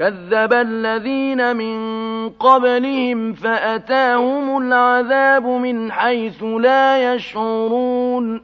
كذب الذين من قبلهم فأتاهم العذاب من حيث لا يشعرون.